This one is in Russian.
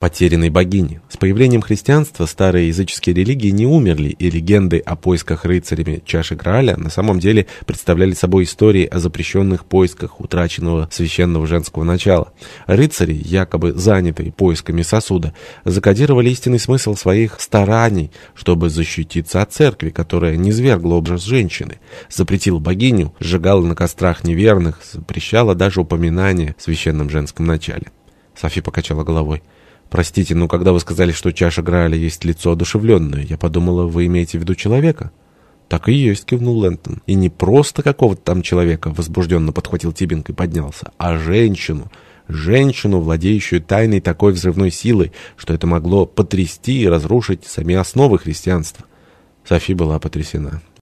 потерянной богини. С появлением христианства старые языческие религии не умерли, и легенды о поисках рыцарями чаши Грааля на самом деле представляли собой истории о запрещенных поисках утраченного священного женского начала. Рыцари, якобы занятые поисками сосуда, закодировали истинный смысл своих стараний, чтобы защититься от церкви, которая низвергла образ женщины, запретила богиню, сжигала на кострах неверных, запрещала даже упоминание о священном женском начале. Софи покачала головой. «Простите, но когда вы сказали, что чаша Грааля есть лицо одушевленное, я подумала, вы имеете в виду человека?» «Так и есть», — кивнул Лэнтон. «И не просто какого-то там человека», — возбужденно подхватил Тибинг и поднялся, «а женщину. Женщину, владеющую тайной такой взрывной силой, что это могло потрясти и разрушить сами основы христианства». Софи была потрясена.